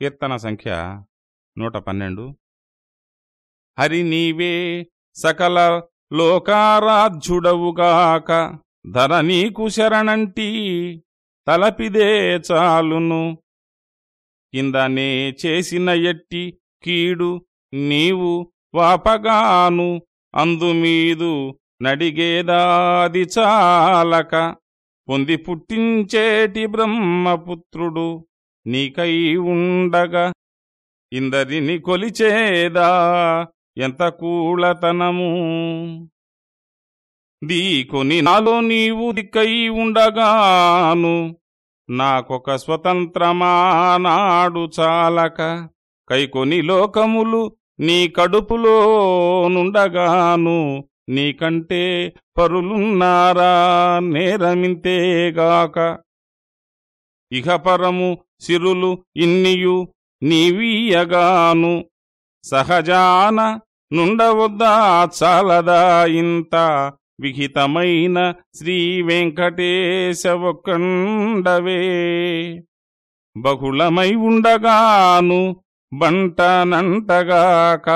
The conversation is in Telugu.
కీర్తన సంఖ్య నూట పన్నెండు. హరి నీవే సకల లోకారాధ్యుడవుగాక ధర నీకు శరణంటి తలపిదే చాలును. కిందనే చేసిన ఎట్టి కీడు నీవు వాపగాను అందుమీదు నడిగేదాది చాలక పొంది పుట్టించేటి బ్రహ్మపుత్రుడు. నీకై ఉండగా ఇందరిని కొలిచేదా? ఎంత కూళతనము దీకొని నాలో నీవు దిక్కై ఉండగాను నాకొక స్వతంత్రమానాడు చాలక. కైకొని లోకములు నీ కడుపులో నుండగాను నీకంటే పరులున్నారా? నేరమింతేగాక ఇహపరము సిరులు ఇన్నియు నీవీయగాను. సహజాన నుండవద్దా చాలదా ఇంత విహితమైన శ్రీ వెంకటేశ బహుళమై ఉండగాను బంటనంటగాక